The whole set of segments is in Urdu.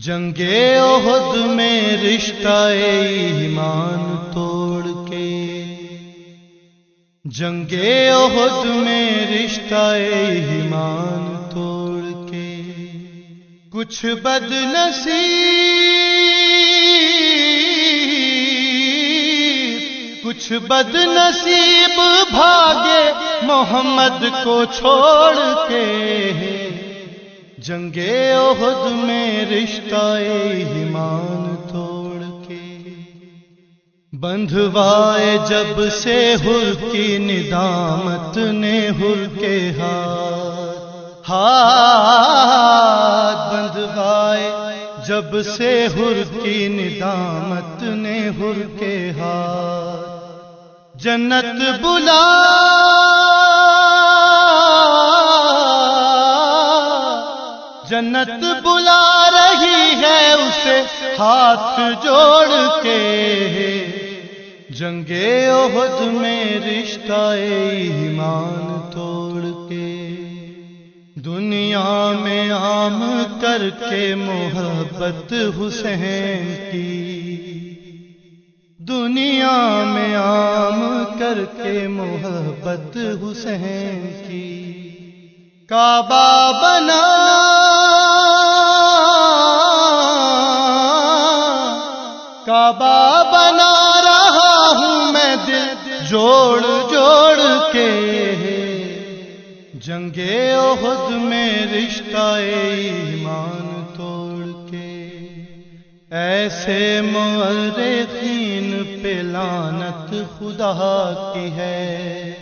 جنگے عہد میں رشتہ ایمان توڑ کے۔ جنگے عہد میں رشتہ ایمان توڑ کے۔ کچھ بد نصیب، کچھ بد نصیب بھاگے، محمد کو چھوڑ کے جنگے عہد میں رشتہ ایمان توڑ کے بندھوائے جب سے ہر کی ندامت نے ہر کے ہاتھ ہاتھ بندھوائے جب سے ہر کی ندامت نے ہر کے ہاتھ جنت بلا جنت بلا رہی ہے، اسے ہاتھ جوڑ کے۔ جنگے عہد میں رشتہ ایمان توڑ کے۔ دنیا میں عام کر کے محبت حسین کی۔ دنیا میں عام کر کے محبت حسین کی۔ کعبہ جنگے عہد میں رشتہ ایمان توڑ کے ایسے مورخین پہ لانت خدا کی ہے۔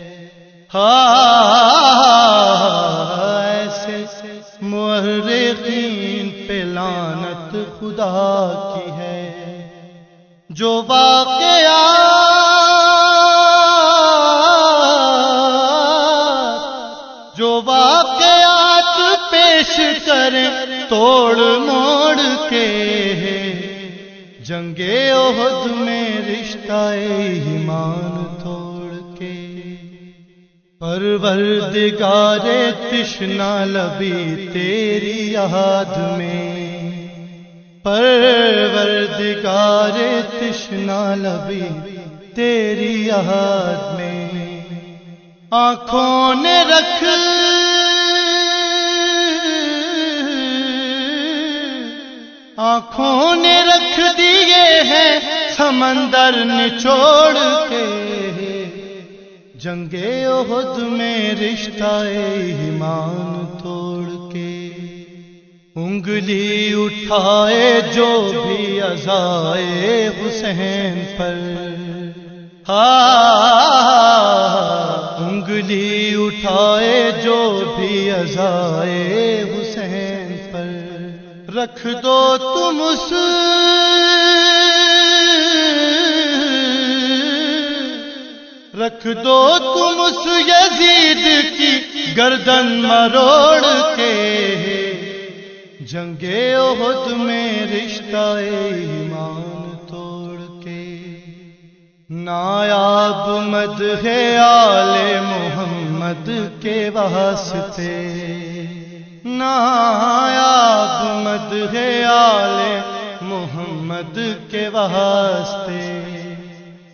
ہاں ایسے مورخین پہ لانت خدا کی ہے۔ جو واقعہ کریں توڑ موڑ کے جنگے عہد میں رشتہ ایمان توڑ کے پروردگار تشنا لبی تیری یاد میں پروردگار تشنا لبی تیری یاد میں آنکھوں نے رکھ آنکھوں نے رکھ دیے ہیں، سمندر نچوڑ کے۔ جنگے عہد میں رشتہ ایمان توڑ کے۔ انگلی اٹھائے جو بھی ازائے حسین پر۔ انگلی اٹھائے جو بھی ازائے حسین رکھ دو تم اس رکھ دو تم اس یزید کی گردن مروڑ کے جنگے عہد میں رشتہ ایمان توڑ کے نایاب مد ہے آل محمد کے واسطے نایاب محمد کے واسطے۔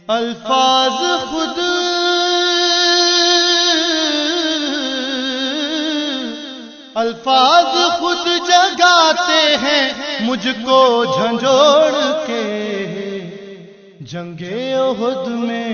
الفاظ خود الفاظ خود جگاتے ہیں، مجھ کو جھنجھوڑ کے۔ جنگے عہد میں